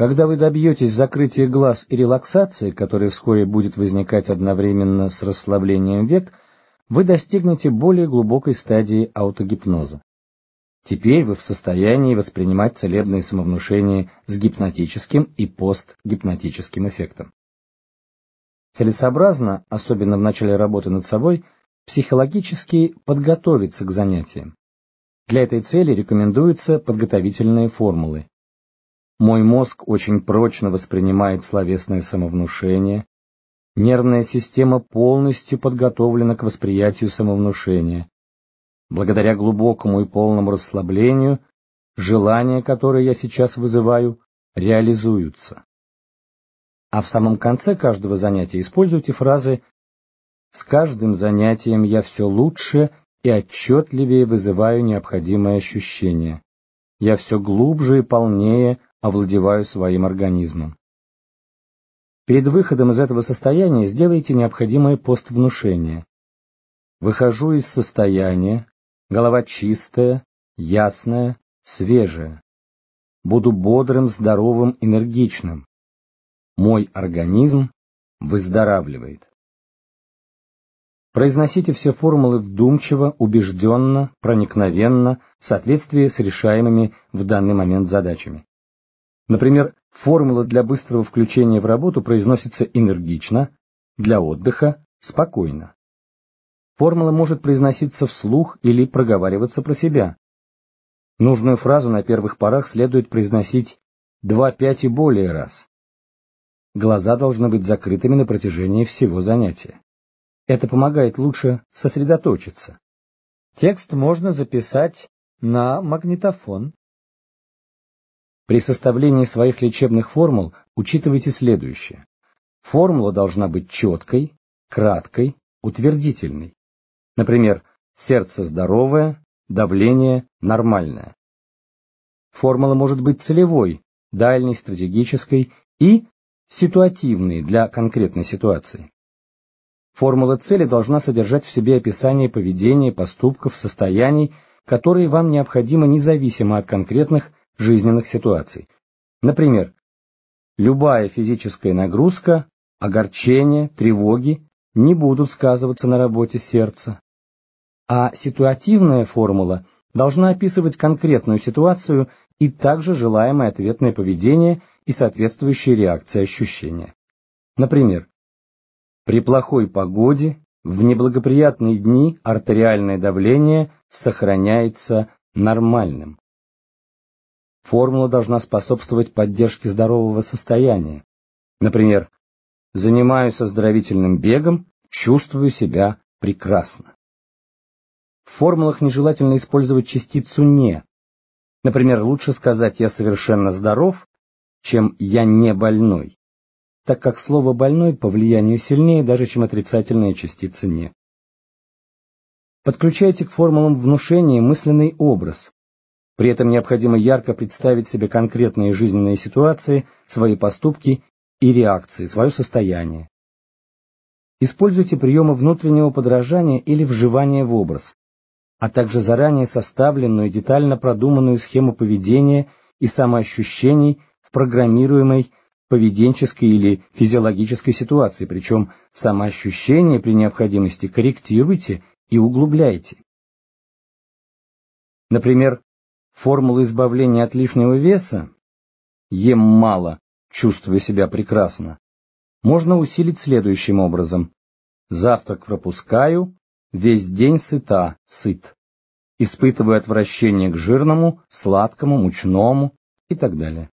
Когда вы добьетесь закрытия глаз и релаксации, которая вскоре будет возникать одновременно с расслаблением век, вы достигнете более глубокой стадии аутогипноза. Теперь вы в состоянии воспринимать целебные самовнушения с гипнотическим и постгипнотическим эффектом. Целесообразно, особенно в начале работы над собой, психологически подготовиться к занятиям. Для этой цели рекомендуются подготовительные формулы. Мой мозг очень прочно воспринимает словесное самовнушение. Нервная система полностью подготовлена к восприятию самовнушения. Благодаря глубокому и полному расслаблению, желания, которые я сейчас вызываю, реализуются. А в самом конце каждого занятия используйте фразы «С каждым занятием я все лучше и отчетливее вызываю необходимые ощущения. Я все глубже и полнее овладеваю своим организмом». Перед выходом из этого состояния сделайте необходимое поствнушение. Выхожу из состояния, голова чистая, ясная, свежая. Буду бодрым, здоровым, энергичным. Мой организм выздоравливает. Произносите все формулы вдумчиво, убежденно, проникновенно, в соответствии с решаемыми в данный момент задачами. Например, формула для быстрого включения в работу произносится энергично, для отдыха – спокойно. Формула может произноситься вслух или проговариваться про себя. Нужную фразу на первых порах следует произносить два-пять и более раз. Глаза должны быть закрытыми на протяжении всего занятия. Это помогает лучше сосредоточиться. Текст можно записать на магнитофон. При составлении своих лечебных формул учитывайте следующее. Формула должна быть четкой, краткой, утвердительной. Например, сердце здоровое, давление нормальное. Формула может быть целевой, дальней, стратегической и ситуативной для конкретной ситуации. Формула цели должна содержать в себе описание поведения, поступков, состояний, которые вам необходимы независимо от конкретных жизненных ситуаций. Например, любая физическая нагрузка, огорчение, тревоги не будут сказываться на работе сердца а ситуативная формула должна описывать конкретную ситуацию и также желаемое ответное поведение и соответствующие реакции ощущения. Например, при плохой погоде в неблагоприятные дни артериальное давление сохраняется нормальным. Формула должна способствовать поддержке здорового состояния. Например, занимаюсь оздоровительным бегом, чувствую себя прекрасно. В формулах нежелательно использовать частицу «не». Например, лучше сказать «я совершенно здоров», чем «я не больной», так как слово «больной» по влиянию сильнее даже, чем отрицательная частица «не». Подключайте к формулам внушения мысленный образ. При этом необходимо ярко представить себе конкретные жизненные ситуации, свои поступки и реакции, свое состояние. Используйте приемы внутреннего подражания или вживания в образ а также заранее составленную и детально продуманную схему поведения и самоощущений в программируемой поведенческой или физиологической ситуации, причем самоощущение при необходимости корректируйте и углубляйте. Например, формулу избавления от лишнего веса «ем мало, чувствую себя прекрасно» можно усилить следующим образом. Завтрак пропускаю, Весь день сыта, сыт. Испытываю отвращение к жирному, сладкому, мучному и так далее.